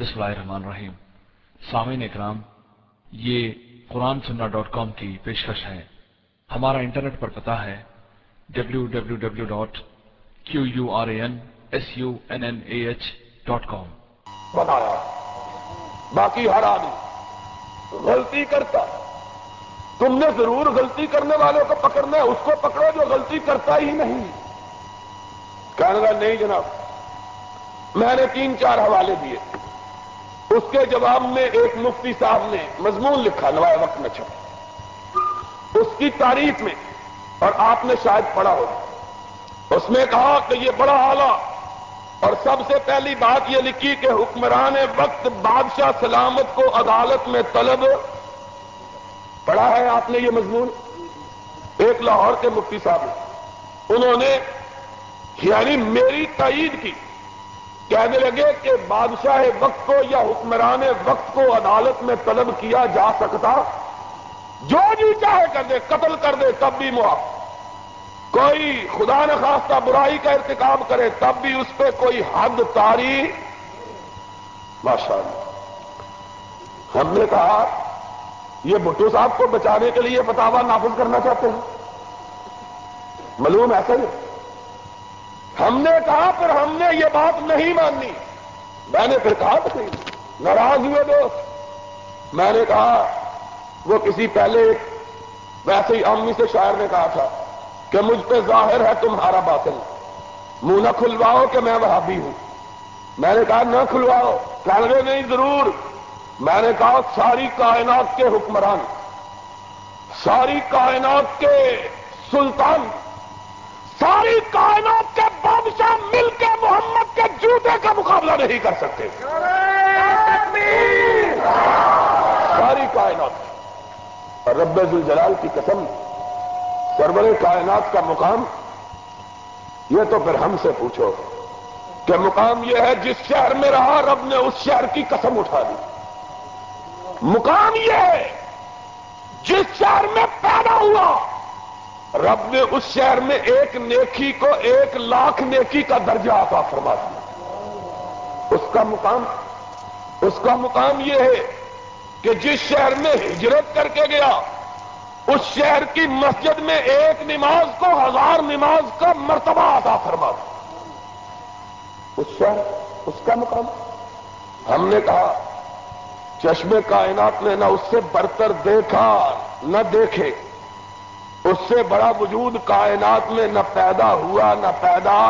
بسم اللہ الرحمن الرحیم سامعین اکرام یہ قرآن سننا ڈاٹ کام کی پیشکش ہے۔ ہمارا انٹرنیٹ پر پتا ہے W W W dot Q U R A N S U N N A H dot com بنایا۔ باقی ہر آدمی غلطی کرتا۔ ہے تم نے ضرور غلطی کرنے والوں کو پکڑنا ہے، اس کو پکڑو جو غلطی کرتا ہی نہیں۔ کہنے لگا، نہیں جناب، میں نے تین چار حوالے دیے۔ اس کے جواب میں ایک مفتی صاحب نے مضمون لکھا، نوائے وقت میں چھپ اس کی تعریف میں، اور آپ نے شاید پڑھا ہو اس میں کہا کہ یہ بڑا آلہ اور سب سے پہلی بات یہ لکھی کہ حکمران وقت بادشاہ سلامت کو عدالت میں طلب۔ پڑھا ہے آپ نے یہ مضمون؟ ایک لاہور کے مفتی صاحب نے انہوں نے یعنی میری تائید کی کہنے لگے کہ بادشاہ وقت کو یا حکمران وقت کو عدالت میں طلب کیا جا سکتا؟ جو جی چاہے کر دے، قتل کر دے، تب بھی معاف۔ کوئی خدا نخواستہ برائی کا ارتکاب کرے، تب بھی اس پہ کوئی حد تاری ماشاء اللہ ہم نے کہا، یہ بھٹو صاحب کو بچانے کے لیے فتوا نافذ کرنا چاہتے ہیں۔ معلوم ایسا ہی ہم نے کہا پھر ہم نے یہ بات نہیں ماننی میں نے پھر کہا تو نہیں ناراض ہوئے دوست۔ میں نے کہا وہ کسی پہلے ویسے ہی امی سے شاعر نے کہا تھا کہ مجھ پہ ظاہر ہے تمہارا باطل۔ منہ نہ کھلواؤ کہ میں وہابی ہوں۔ میں نے کہا نہ کھلواؤ کہنے نہیں ضرور۔ میں نے کہا ساری کائنات کے حکمران، ساری کائنات کے سلطان۔ ساری کائنات کے بادشاہ مل کے محمد کے جوتے کا مقابلہ نہیں کر سکتے۔ ساری کائنات۔ اور رب الجلال کی قسم، سرور کائنات کا مقام، یہ تو پھر ہم سے پوچھو کہ مقام یہ ہے جس شہر میں رہا رب نے اس شہر کی قسم اٹھا دی۔ مقام یہ ہے جس شہر میں پیدا ہوا رب نے اس شہر میں ایک نیکی کو ایک لاکھ نیکی کا درجہ آتا فرما دیا اس کا مقام، اس کا مقام یہ ہے کہ جس شہر میں ہجرت کر کے گیا، اس شہر کی مسجد میں ایک نماز کو ہزار نماز کا مرتبہ آتا فرما دیا اس شہر، اس کا مقام۔ ہم نے کہا چشم کائنات نے نہ اس سے برتر دیکھا، نہ دیکھے۔ اس سے بڑا وجود کائنات میں نہ پیدا ہوا نہ پیدا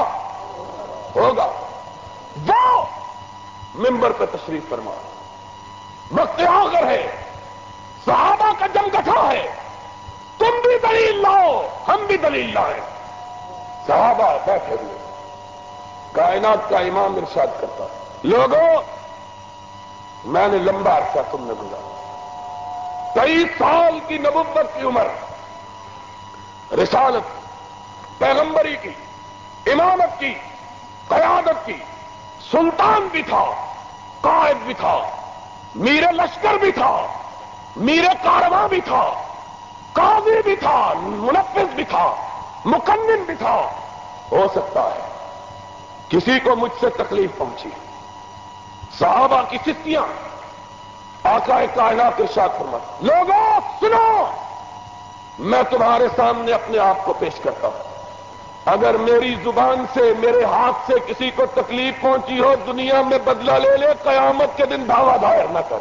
ہوگا۔ وہ ممبر پہ تشریف فرما۔ وقت آگر ہے، صحابہ کا جنگ گٹھا ہے۔ تم بھی دلیل لاؤ، ہم بھی دلیل لائیں۔ صحابہ بیٹھے ہوئے۔ کائنات کا امام ارشاد کرتا۔ لوگوں، میں نے لمبا عرصہ تم نے گزارا۔ تیئیس سال کی نبوت کی عمر۔ رسالت، پیغمبری کی، امامت کی، قیادت کی، سلطان بھی تھا، قائد بھی تھا، میر لشکر بھی تھا، میر کارواں بھی تھا، قاضی بھی تھا، منفذ بھی تھا، مکمل بھی تھا۔ ہو سکتا ہے کسی کو مجھ سے تکلیف پہنچی۔ صحابہ کی ستیاں آقا کائنات ارشاد فرما لوگوں، سنو! میں تمہارے سامنے اپنے آپ کو پیش کرتا ہوں۔ اگر میری زبان سے، میرے ہاتھ سے کسی کو تکلیف پہنچی ہو، دنیا میں بدلہ لے لے، قیامت کے دن دعوی دائر نہ کر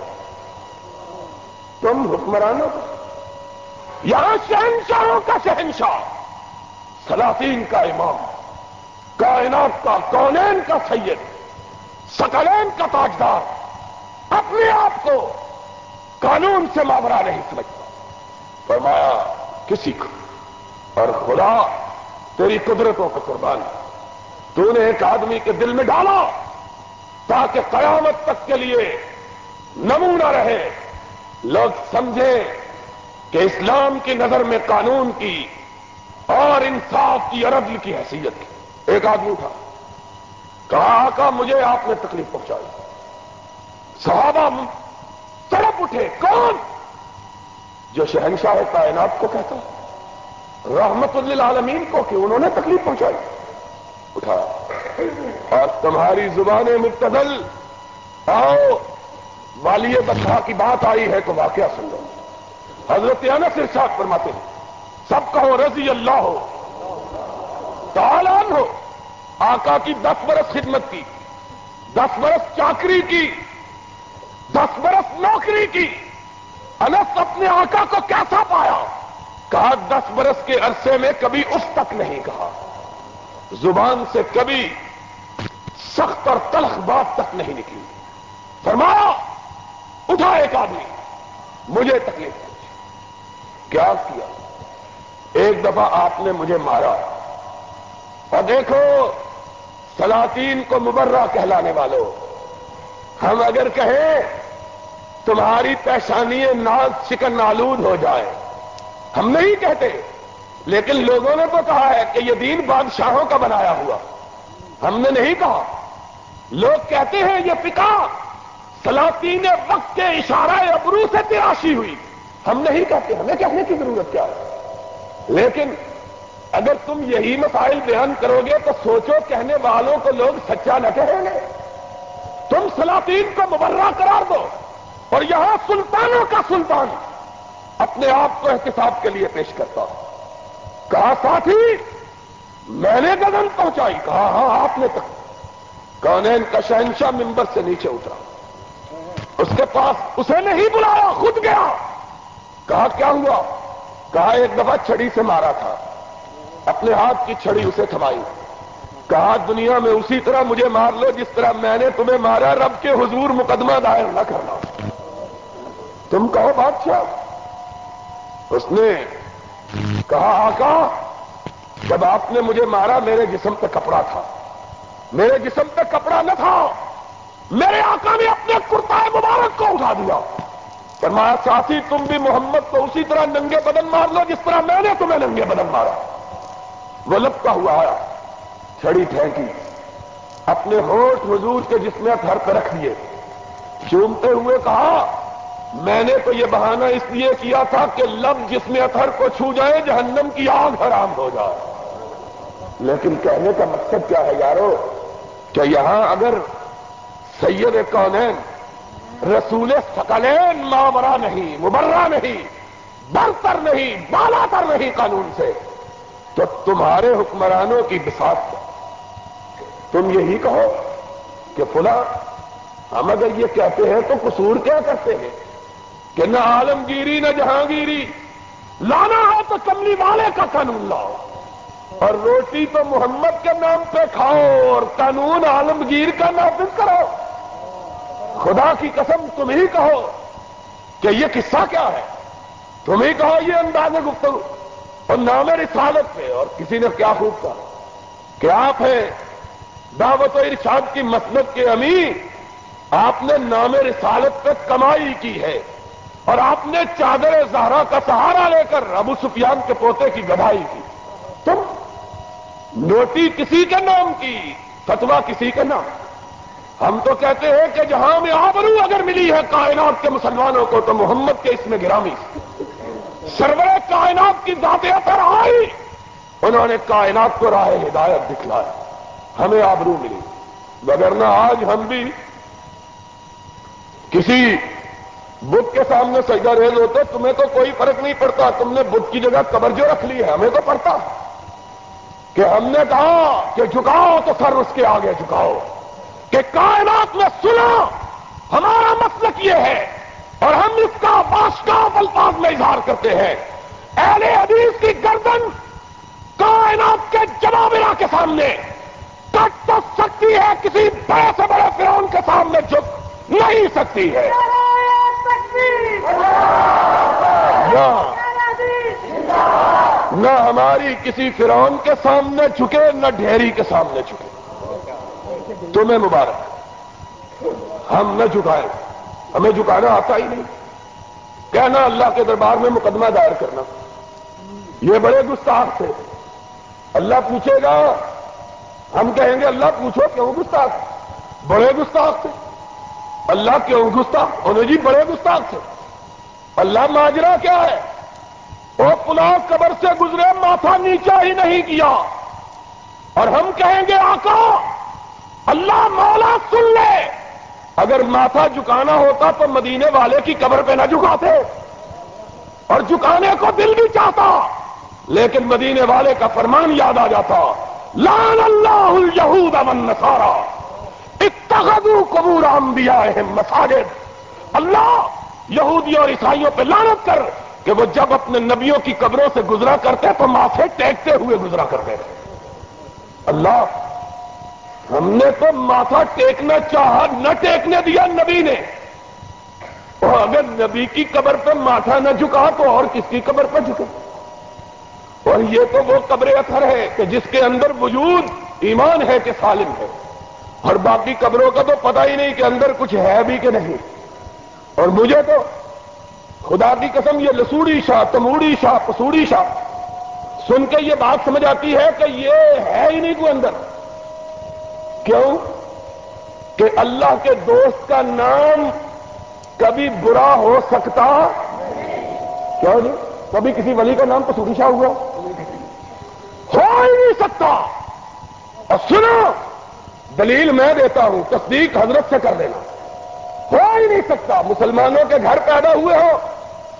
تم حکمرانوں یہاں شہنشاہوں کا شہنشاہ سلاطین کا امام، کائنات کا کونین کا سید، سکلین کا تاجدار، اپنے آپ کو قانون سے مابرا نہیں سمجھتا۔ فرمایا کسی کو۔ اور خدا تیری قدرتوں کو قربان۔ تو نے ایک آدمی کے دل میں ڈالا تاکہ قیامت تک کے لیے نمونہ رہے۔ لوگ سمجھے کہ اسلام کی نظر میں قانون کی اور انصاف کی عرض کی حیثیت۔ کی ایک آدمی تھا کہا، آقا، مجھے آپ نے تکلیف پہنچائی۔ صحابہ تڑپ اٹھے، کون؟ جو شہنشاہ کائنات کو کہتا ہے رحمت للعالمین کو کہ انہوں نے تکلیف پہنچائی۔ اٹھا۔ اور تمہاری زبان مقتدل آؤ۔ والی بدھا کی بات آئی ہے تو واقعہ سن لو۔ حضرت انس ارشاد فرماتے ہیں۔ سب کہو رضی اللہ ہو۔ تالان ہو آقا کی دس برس خدمت کی۔ دس برس چاکری کی۔ دس برس نوکری کی۔ انس اپنے آقا کو کیسا پایا؟ کہا، دس برس کے عرصے میں کبھی اس تک نہیں کہا۔ زبان سے کبھی سخت اور تلخ بات تک نہیں نکلی۔ فرمایا، اٹھا ایک آدمی، مجھے تکلیف پہنچی کیا کیا؟ ایک دفعہ آپ نے مجھے مارا۔ اور دیکھو، سلاطین کو مبرہ کہلانے والوں۔ ہم اگر کہیں تمہاری پیشانی ناز چکن آلود ہو جائے۔ ہم نہیں کہتے، لیکن لوگوں نے تو کہا ہے کہ یہ دین بادشاہوں کا بنایا ہوا۔ ہم نے نہیں کہا۔ لوگ کہتے ہیں یہ فکا سلاطین وقت کے اشارہ ابرو سے تراشی ہوئی۔ ہم نہیں کہتے، ہمیں کہنے کی ضرورت کیا ہے؟ لیکن اگر تم یہی مسائل بیان کرو گے تو سوچو کہنے والوں کو لوگ سچا نہ کہیں گے۔ تم سلاطین کو مبرہ قرار دو۔ اور یہاں سلطانوں کا سلطان اپنے آپ کو احتساب کے لیے پیش کرتا کہا، ساتھی، میں نے گگن پہنچائی۔ کہا ہاں آپ نے تک۔ کونین کا شہنشاہ ممبر سے نیچے اترا۔ اس کے پاس اسے نہیں بلایا، خود گیا۔ کہا، کیا ہوا؟ کہا، ایک دفعہ چھڑی سے مارا تھا۔ اپنے ہاتھ کی چھڑی اسے تھمائی۔ کہا، دنیا میں اسی طرح مجھے مار لو جس طرح میں نے تمہیں مارا، رب کے حضور مقدمہ دائر نہ کرنا تم کہو بادشاہ۔ اس نے کہا، آقا، جب آپ نے مجھے مارا، میرے جسم پہ کپڑا تھا۔ میرے جسم پہ کپڑا نہ تھا۔ میرے آقا نے اپنے کرتا مبارک کو اٹھا دیا۔ فرمایا، ساتھی، تم بھی محمد کو اسی طرح ننگے بدن مار لو جس طرح میں نے تمہیں ننگے بدن مارا۔ وہ لپتا ہوا آیا۔ چھڑی پھینکی۔ اپنے ہوٹ حضور کے جس میں گھر پہ رکھ دیے۔ چومتے ہوئے کہا، میں نے تو یہ بہانہ اس لیے کیا تھا کہ لب جس میں اتھر کو چھو جائے، جہنم کی آگ حرام ہو جائے۔ لیکن کہنے کا مقصد کیا ہے یارو؟ کہ یہاں اگر سید کونین، رسول سکلین مامرا نہیں، مبرہ نہیں، برتر نہیں، بالا تر نہیں قانون سے، تو تمہارے حکمرانوں کی بساط تم یہی کہو کہ فلاں، ہم اگر یہ کہتے ہیں تو قصور کیا کرتے ہیں؟ کہ نہ عالمگیری، نہ جہانگیری، لانا ہے تو کملی والے کا قانون لاؤ۔ اور روٹی تو محمد کے نام پہ کھاؤ اور قانون عالمگیر کا نافذ کرو خدا کی قسم، تم ہی کہو کہ یہ قصہ کیا ہے؟ تم ہی کہو یہ انداز گفتگو۔ اور نام رسالت پہ، اور کسی نے کیا خوب کہا؟ کہ آپ ہیں دعوت و ارشاد کی مسلط کے امیر، آپ نے نام رسالت پہ کمائی کی ہے اور آپ نے چادر زہرا کا سہارا لے کر ابو سفیان کے پوتے کی گدائی کی۔ تم نوٹی کسی کے نام کی فتوا کسی کے نام۔ ہم تو کہتے ہیں کہ جہاں میں آبرو اگر ملی ہے کائنات کے مسلمانوں کو تو محمد کے اس میں گرامی سرور کائنات کی ذات اثر آئی انہوں نے کائنات کو راہ ہدایت دکھلایا ہمیں آبرو ملی۔ مگر نہ آج ہم بھی کسی بدھ کے سامنے سجدہ ریز ہوتے تمہیں تو کوئی فرق نہیں پڑتا۔ تم نے بدھ کی جگہ قبر جو رکھ لی ہے، ہمیں تو پڑتا کہ ہم نے کہا کہ جھکاؤ تو سر اس کے آگے جھکاؤ، کہ کائنات میں سنا ہمارا مسلک یہ ہے اور ہم اس کا باشکاف الفاظ میں اظہار کرتے ہیں۔ اہل حدیث کی گردن کائنات کے جمابرا کے سامنے۔ کٹ تو سکتی ہے، کسی بڑے سے بڑے فرون کے سامنے جھک نہیں سکتی ہے۔ نہ ہماری کسی فرون کے سامنے چکے نہ ڈھیری کے سامنے چکے تمہیں مبارک۔ ہم نہ جھکائیں۔ ہمیں جھکانا آتا ہی نہیں۔ کہنا اللہ کے دربار میں مقدمہ دائر کرنا۔ یہ بڑے گستاخ تھے۔ اللہ پوچھے گا ہم کہیں گے، اللہ پوچھو کیوں گستاخ؟ بڑے گستاخ تھے۔ اللہ کیوں گستاخ؟ انہیں جی بڑے گستاخ تھے۔ اللہ ماجرا کیا ہے؟ وہ پلاؤ قبر سے گزرے، ماتھا نیچا ہی نہیں کیا۔ اور ہم کہیں گے، آقا، اللہ مولا سن لے۔ اگر ماتھا جھکانا ہوتا تو مدینے والے کی قبر پہ نہ جھکاتے۔ اور جھکانے کو دل بھی چاہتا، لیکن مدینے والے کا فرمان یاد آ جاتا۔ لان اللہ الہود امن نسارا اتخذوا قبور انبیائہم مساجد. اللہ یہودی اور عیسائیوں پہ لانت کر کہ وہ جب اپنے نبیوں کی قبروں سے گزرا کرتے تو ماتھے ٹیکتے ہوئے گزرا کرتے تھے. اللہ، ہم نے تو ماتھا ٹیکنا چاہا، نہ ٹیکنے دیا نبی نے. اور اگر نبی کی قبر پہ ماتھا نہ جھکا تو اور کس کی قبر پہ جھکے؟ اور یہ تو وہ قبر اثر ہے کہ جس کے اندر وجود ایمان ہے کہ سالم ہے۔ اور باقی قبروں کا تو پتہ ہی نہیں کہ اندر کچھ ہے بھی کہ نہیں۔ اور مجھے تو خدا کی قسم یہ لسوڑی شاہ، تموڑی شاہ، پسوڑی شاہ سن کے یہ بات سمجھ آتی ہے کہ یہ ہے ہی نہیں کوئی اندر۔ کیوں؟ کہ اللہ کے دوست کا نام کبھی برا ہو سکتا کیوں جی کبھی کسی ولی کا نام پسوڑی شاہ ہوا۔ ہو ہی نہیں سکتا۔ اور سنو، دلیل میں دیتا ہوں، تصدیق حضرت سے کر دینا ہو ہی نہیں سکتا، مسلمانوں کے گھر پیدا ہوئے ہو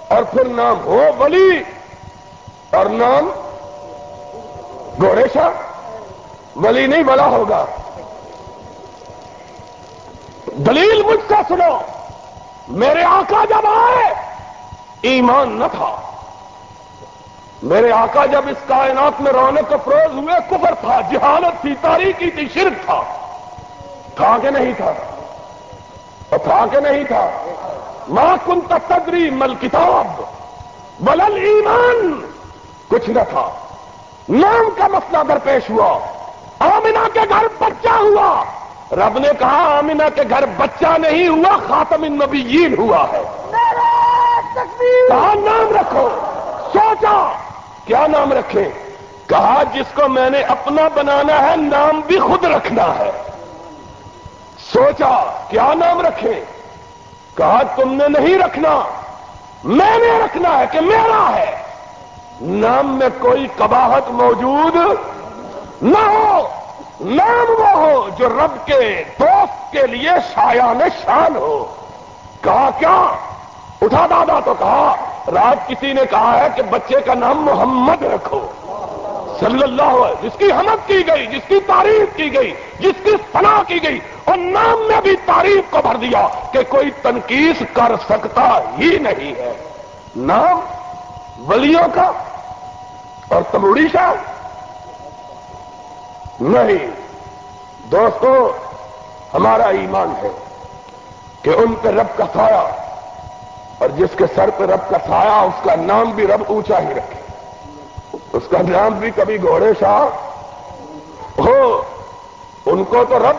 اور پھر نام ہو ولی اور نام گوڑے شاہ ولی نہیں بڑا ہوگا۔ دلیل مجھ کا سنو، میرے آقا جب آئے، ایمان نہ تھا۔ میرے آقا جب اس کائنات میں رونق افروز ہوئے کفر تھا جہالت تھی تاریخی تھی شرک تھا۔ تھا کہ نہیں تھا؟ اور تھا کہ نہیں تھا؟ ماں کن تدری مل کتاب بلل ایمان کچھ نہ تھا۔ نام کا مسئلہ درپیش ہوا۔ آمنا کے گھر بچہ ہوا۔ رب نے کہا آمنا کے گھر بچہ نہیں ہوا خاتم النبیین ہوا ہے۔ کہا نام رکھو سوچا۔ کیا نام رکھے کہا، جس کو میں نے اپنا بنانا ہے، نام بھی خود رکھنا ہے۔ سوچا، کیا نام رکھے کہا، تم نے نہیں رکھنا۔ میں نے رکھنا ہے کہ میرا ہے۔ نام میں کوئی کباہت موجود نہ ہو۔ نام وہ ہو جو رب کے دوست کے لیے شایان شان ہو۔ کہا، کیا؟ اٹھا دادا تو کہا رات کسی نے کہا ہے کہ بچے کا نام محمد رکھو۔ صلی اللہ علیہ جس کی حمد کی گئی، جس کی تعریف کی گئی، جس کی صلاح کی گئی، اور نام میں بھی تعریف کو بھر دیا کہ کوئی تنقید کر سکتا ہی نہیں ہے۔ نام ولیوں کا اور تموڑی شاہ نہیں۔ دوستو، ہمارا ایمان ہے کہ ان پہ رب کا سایہ اور جس کے سر پہ رب کا سایہ اس کا نام بھی رب اونچا ہی رکھے۔ اس کا نام بھی کبھی گھوڑے شاہ ہو۔ ان کو تو رب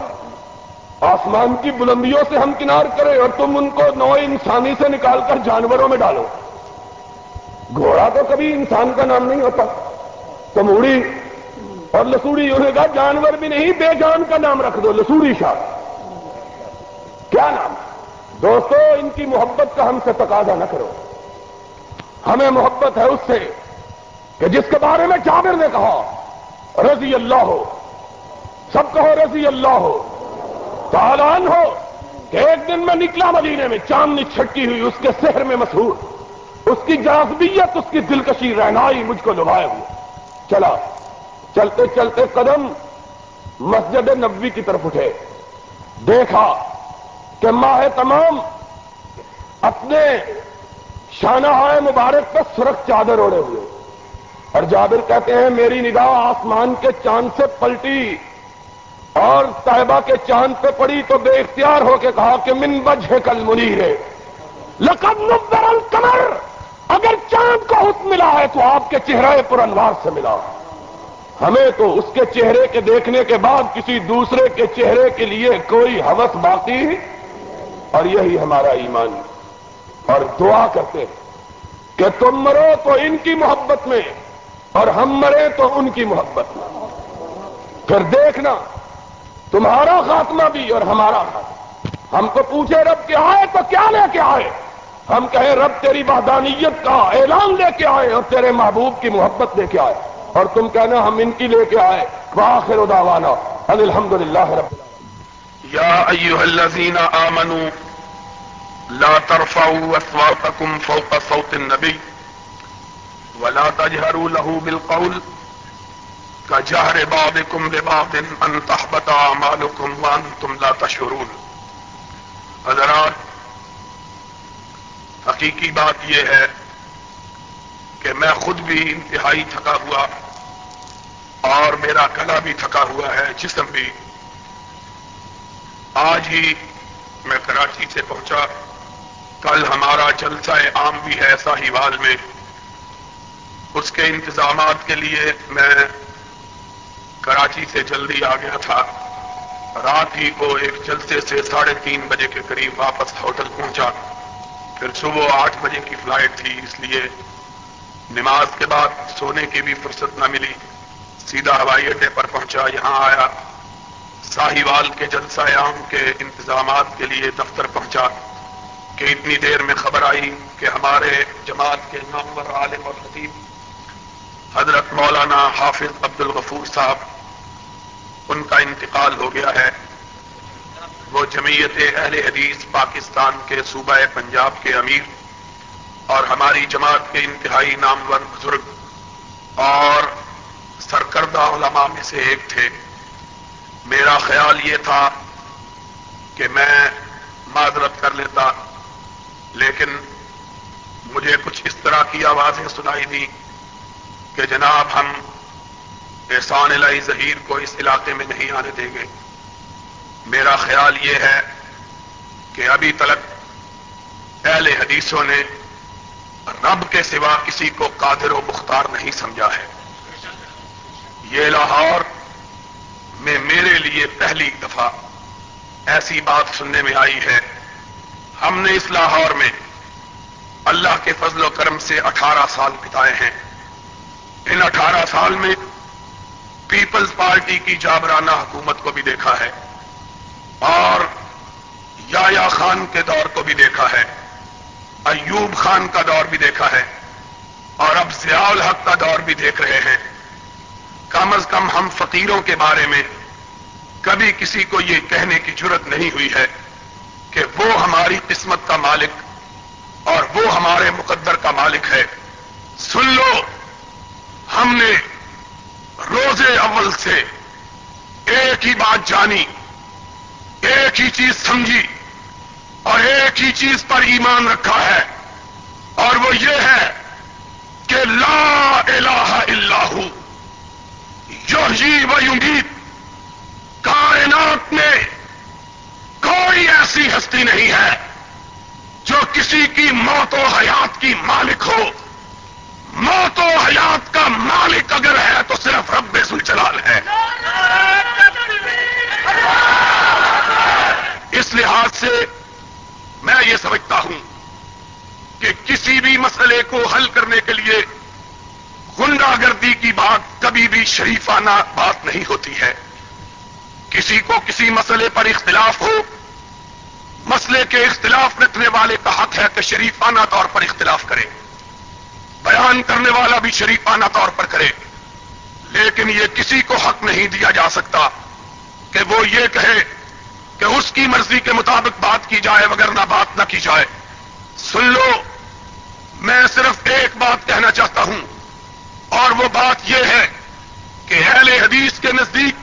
آسمان کی بلندیوں سے ہم کنار کرے اور تم ان کو نو انسانی سے نکال کر جانوروں میں ڈالو۔ گھوڑا تو کبھی انسان کا نام نہیں ہوتا۔ تموڑی اور لسوڑی، انہیں کہا جانور بھی نہیں، بے جان کا نام رکھ دو، لسوڑی شاہ۔ کیا نام؟ دوستو، ان کی محبت کا ہم سے تقاضا نہ کرو۔ ہمیں محبت ہے اس سے کہ جس کے بارے میں جابر نے کہا، رضی اللہ ہو سب کہو رضی اللہ۔ ہو تالان ہو کہ ایک دن میں نکلا مدینے میں، چاندنی چھٹکی ہوئی، اس کے شہر میں مشہور۔ اس کی جازبیت اس کی دلکشی رہنائی مجھ کو لبائے ہوئے چلا، چلتے چلتے قدم مسجد نبوی کی طرف اٹھے۔ دیکھا کہ ماہ تمام اپنے شانہ مبارک پر سرخ چادر اوڑے ہوئے۔ اور جابر کہتے ہیں، میری نگاہ آسمان کے چاند سے پلٹی اور طیبہ کے چاند پہ پڑی تو بے اختیار ہو کے کہا کہ من بجھ کل منی ہے لقد نبر القمر۔ اگر چاند کو حکم ملا ہے تو آپ کے چہرے پر انوار سے ملا۔ ہمیں تو اس کے چہرے کے دیکھنے کے بعد کسی دوسرے کے چہرے کے لیے کوئی حوث باقی اور یہی ہمارا ایمان اور دعا کرتے کہ تم مرو تو ان کی محبت میں اور ہم مرے تو ان کی محبت میں۔ پھر دیکھنا، تمہارا خاتمہ بھی اور ہمارا خاتمہ۔ ہم کو پوچھے رب کے آئے تو کیا لے کے آئے؟ ہم کہیں، رب تیری وحدانیت کا اعلان لے کے آئے اور تیرے محبوب کی محبت لے کے آئے۔ اور تم کہنا، ہم ان کی لے کے آئے۔ واخر دعوانا الحمد للہ رب يا أيها الذين آمنوا لا ترفعوا أصواتكم فوق صوت النبي ولا تجهروا له بالقول كجهر بعضكم لبعض أن تحبط أعمالكم وأنتم لا تشعرون حضرات، حقیقی بات یہ ہے کہ میں خود بھی انتہائی تھکا ہوا اور میرا گلا بھی تھکا ہوا ہے، جسم بھی آج ہی میں کراچی سے پہنچا۔ کل ہمارا جلسہ عام بھی ہے ساہی میں۔ اس کے انتظامات کے لیے میں کراچی سے جلدی آ گیا تھا۔ رات ہی کو ایک جلسے سے ساڑھے تین بجے کے قریب واپس ہوٹل پہنچا۔ پھر صبح آٹھ بجے کی فلائٹ تھی، اس لیے نماز کے بعد سونے کی بھی فرصت نہ ملی۔ سیدھا ہوائی اڈے پر پہنچا، یہاں آیا۔ ساہیوال کے جلسہ عام کے انتظامات کے لیے دفتر پہنچا کہ اتنی دیر میں خبر آئی کہ ہمارے جماعت کے نامور عالم اور خطیب حضرت مولانا حافظ عبد الغفور صاحب، ان کا انتقال ہو گیا ہے۔ وہ جمعیت اہل حدیث پاکستان کے صوبہ پنجاب کے امیر اور ہماری جماعت کے انتہائی نامور بزرگ اور سرکردہ علماء میں سے ایک تھے۔ میرا خیال یہ تھا کہ میں معذرت کر لیتا، لیکن مجھے کچھ اس طرح کی آوازیں سنائی دی کہ جناب ہم احسان الہی ظہیر کو اس علاقے میں نہیں آنے دیں گے۔ میرا خیال یہ ہے کہ ابھی تک اہل حدیثوں نے رب کے سوا کسی کو قادر و مختار نہیں سمجھا ہے۔ یہ لاہور میں میرے لیے پہلی دفعہ ایسی بات سننے میں آئی ہے۔ ہم نے اس لاہور میں اللہ کے فضل و کرم سے اٹھارہ سال بتائے ہیں۔ ان اٹھارہ سال میں پیپلز پارٹی کی جابرانہ حکومت کو بھی دیکھا ہے اور یا خان کے دور کو بھی دیکھا ہے۔ ایوب خان کا دور بھی دیکھا ہے۔ اور اب ضیاء الحق کا دور بھی دیکھ رہے ہیں۔ کم از کم ہم فقیروں کے بارے میں کبھی کسی کو یہ کہنے کی ضرورت نہیں ہوئی ہے کہ وہ ہماری قسمت کا مالک اور وہ ہمارے مقدر کا مالک ہے۔ سن لو، ہم نے روزے اول سے ایک ہی بات جانی، ایک ہی چیز سمجھی اور ایک ہی چیز پر ایمان رکھا ہے۔ اور وہ یہ ہے کہ لا الہ الا ہو و امید کائنات میں کوئی ایسی ہستی نہیں ہے جو کسی کی موت و حیات کی مالک ہو۔ موت و حیات کا مالک اگر ہے تو صرف رب سلچلال ہے۔ اس لحاظ سے میں یہ سمجھتا ہوں کہ کسی بھی مسئلے کو حل کرنے کے لیے گنڈا گردی کی بات کبھی بھی شریفانہ بات نہیں ہوتی ہے۔ کسی کو کسی مسئلے پر اختلاف ہو، مسئلے کے اختلاف رکھنے والے کا حق ہے کہ شریفانہ طور پر اختلاف کرے۔ بیان کرنے والا بھی شریفانہ طور پر کرے۔ لیکن یہ کسی کو حق نہیں دیا جا سکتا کہ وہ یہ کہے کہ اس کی مرضی کے مطابق بات کی جائے مگر نہ بات نہ کی جائے۔ سن لو، میں صرف ایک بات کہنا چاہتا ہوں۔ اور وہ بات یہ ہے کہ اہل حدیث کے نزدیک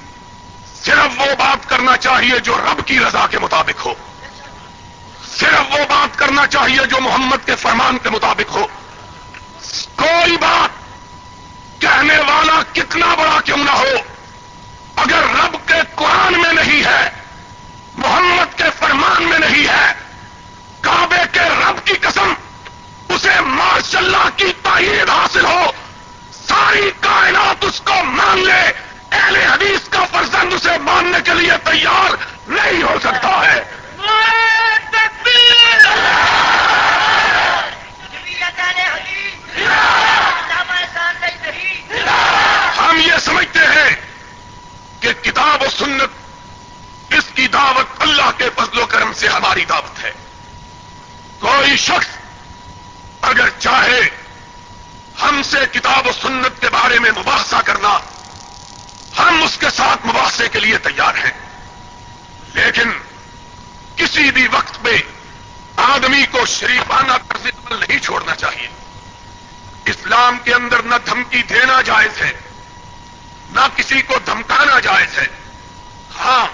صرف وہ بات کرنا چاہیے جو رب کی رضا کے مطابق ہو۔ صرف وہ بات کرنا چاہیے جو محمد کے فرمان کے مطابق ہو۔ کوئی بات کہنے والا کتنا بڑا کیوں نہ ہو۔ اگر رب کے قرآن میں نہیں ہے، محمد کے فرمان میں نہیں ہے، کعبے کے رب کی قسم، اسے ماشاء اللہ کی تائید حاصل ہو۔ ساری کائنات اس کو مان لے۔ اہل حدیث کا فرزند اسے ماننے کے لیے تیار نہیں ہو سکتا ہے۔ جائز ہے۔ نہ کسی کو دھمکانا جائز ہے۔ ہاں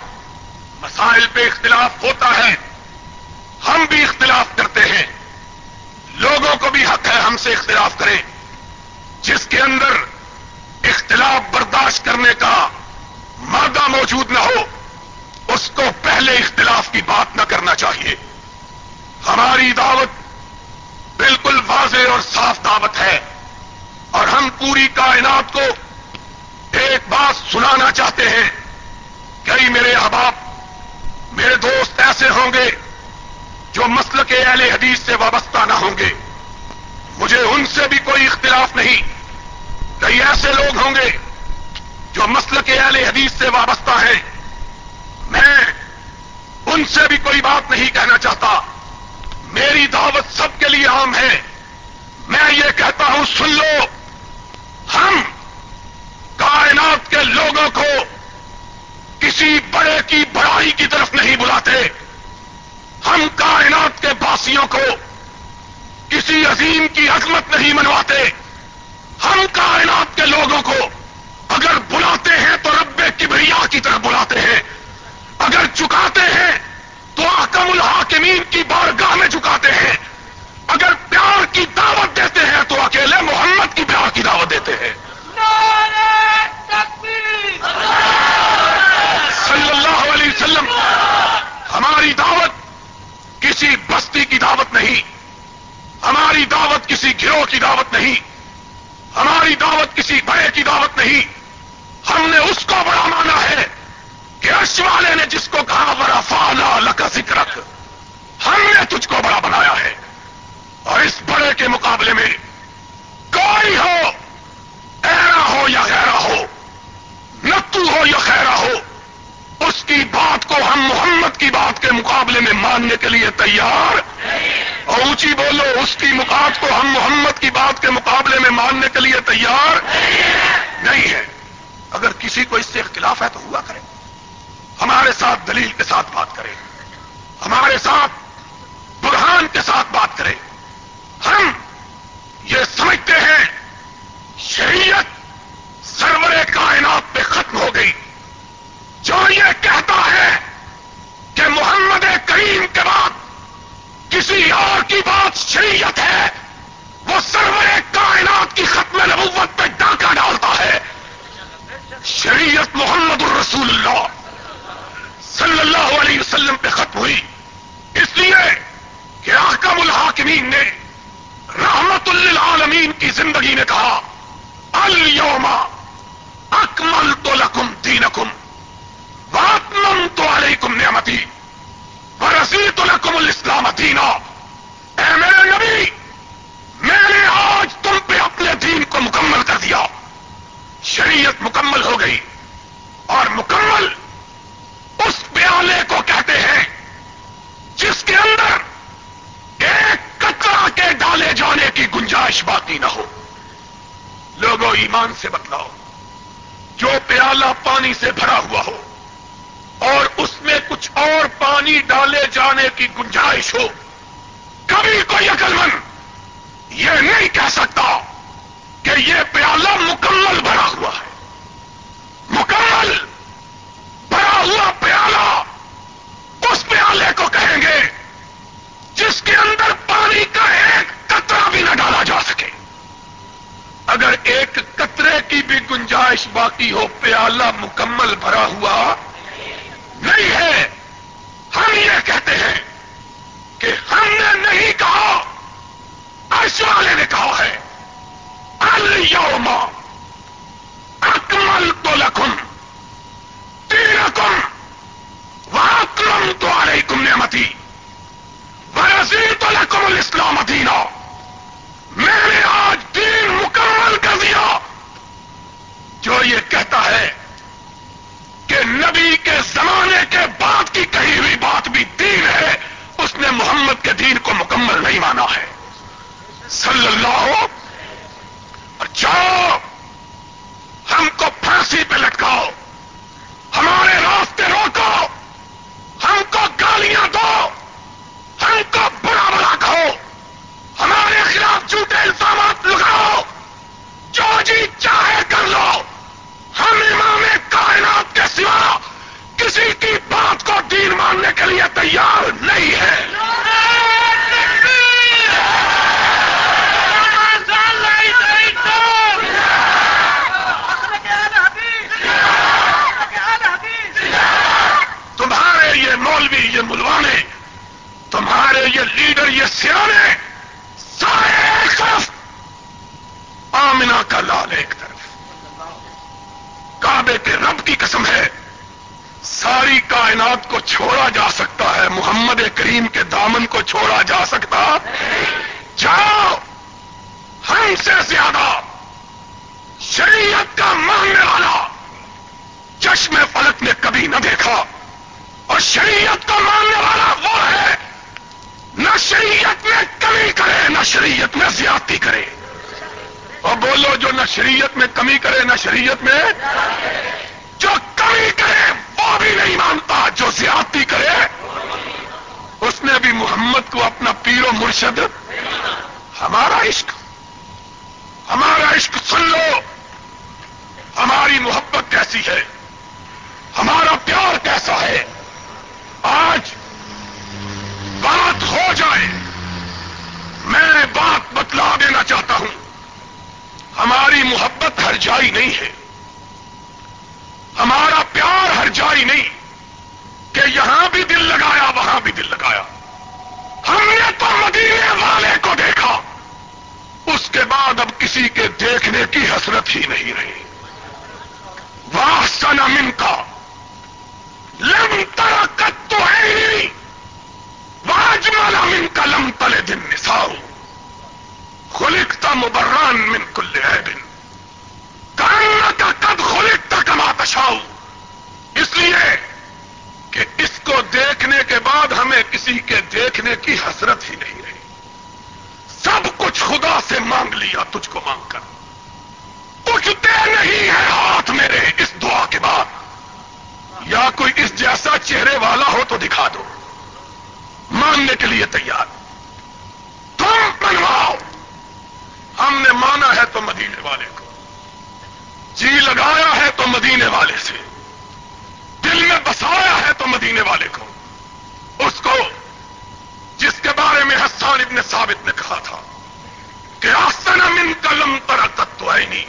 مسائل پہ اختلاف ہوتا ہے۔ ہم بھی اختلاف کرتے ہیں۔ لوگوں کو بھی حق ہے ہم سے اختلاف کریں۔ جس کے اندر اختلاف برداشت کرنے کا مادہ موجود نہ ہو ایسے ہوں گے جو مسل کے اہل حدیث سے وابستہ نہ ہوں گے۔ مجھے ان سے بھی کوئی اختلاف نہیں۔ کئی ایسے لوگ ہوں گے جو مسل کے اہل حدیث سے وابستہ ہیں۔ میں ان سے بھی کوئی بات نہیں کہنا چاہتا۔ میری دعوت سب کے لیے عام ہے۔ میں یہ کہتا ہوں، سن لو۔ ہم کائنات کے لوگوں کو کسی بڑے کی بڑائی کی طرف نہیں بلاتے۔ ہم کائنات کے باسیوں کو کسی عظیم کی عظمت نہیں منواتے۔ ہم کائنات کے لوگوں کو اگر بلاتے ہیں تو رب کبریا کی طرف بلاتے ہیں۔ دلیل کے ساتھ بات کریں۔ ہمارے ساتھ کرنے کی گنجائش ہو۔ کبھی کوئی عقل مند یہ نہیں کہہ سکتا کہ یہ پیالہ مکمل بھرا ہوا ہے۔ مکمل بھرا ہوا پیالہ اس پیالے کو کہیں گے جس کے اندر پانی کا ایک قطرہ بھی نہ ڈالا جا سکے۔ اگر ایک قطرے کی بھی گنجائش باقی ہو، پیالہ مکمل بھرا ہوا نہیں ہے۔ مانگ لیا تجھ کو مانگ کر۔ پوچھتے نہیں ہے ہاتھ میرے اس دعا کے بعد۔ یا کوئی اس جیسا چہرے والا ہو تو دکھا دو۔ ماننے کے لیے تیار۔ تم بنواؤ۔ ہم نے مانا ہے تو مدینے والے کو۔ جی لگایا ہے تو مدینے والے سے۔ دل میں بسایا ہے تو مدینے والے کو۔ اس کو جس کے بارے میں حسان ابن ثابت نے کہا تھا۔ کہ آستنا من کلم تر تتو نہیں۔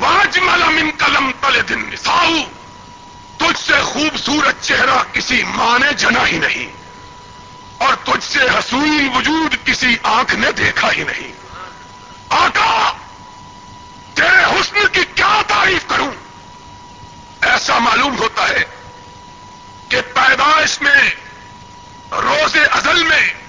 واج من کلم تلے دن نساؤ۔ تجھ سے خوبصورت چہرہ کسی ماں نے جنا ہی نہیں۔ اور تجھ سے حسین وجود کسی آنکھ نے دیکھا ہی نہیں۔ آقا، تیرے حسن کی کیا تعریف کروں؟ ایسا معلوم ہوتا ہے کہ پیدائش میں روز ازل میں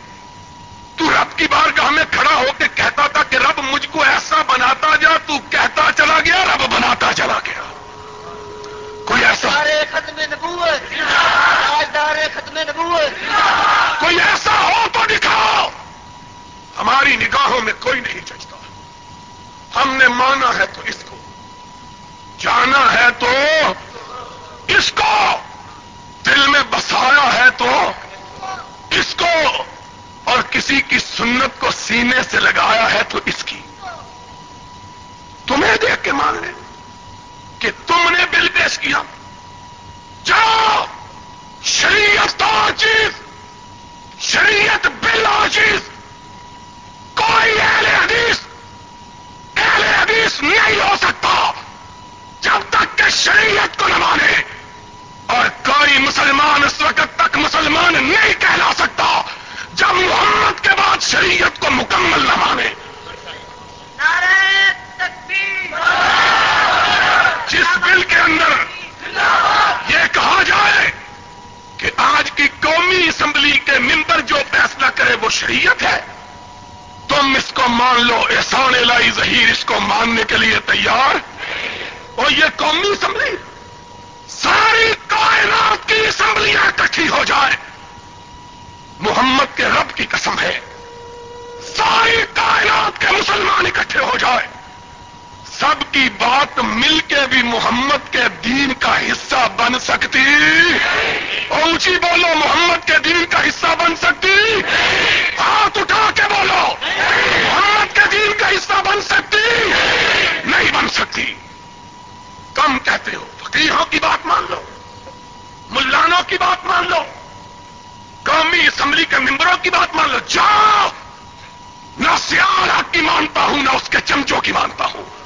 چمچوں کی مانگتا ہوں۔